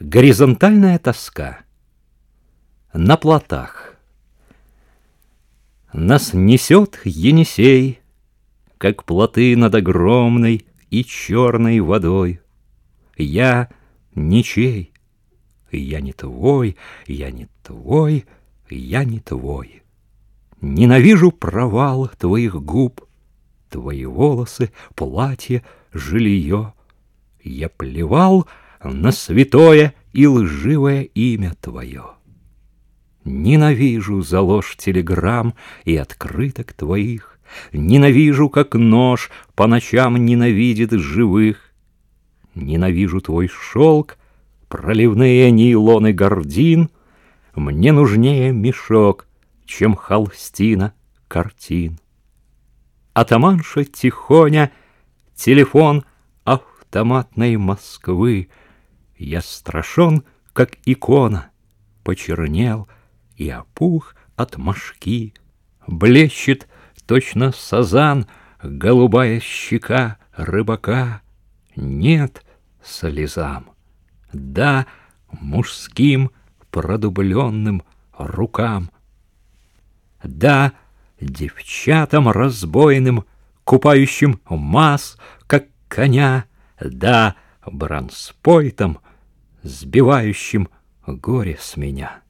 Горизонтальная тоска на плотах. Нас несет Енисей, как плоты над огромной и черной водой. Я ничей, я не твой, я не твой, я не твой. Ненавижу провал твоих губ, Твои волосы, платье, жилье. Я плевал на святое и лживое имя Твое. Ненавижу за ложь телеграмм и открыток Твоих, Ненавижу, как нож по ночам ненавидит живых. Ненавижу Твой шелк, проливные нейлоны гордин, Мне нужнее мешок, чем холстина картин. Атаманша тихоня, телефон автоматной Москвы. Я страшен, как икона, почернел и опух от мошки. Блещет точно сазан, голубая щека рыбака. Нет слезам, да мужским продубленным рукам. Да, девчатам разбойным, купающим масс, как коня, да, бранспойтом, сбивающим горе с меня.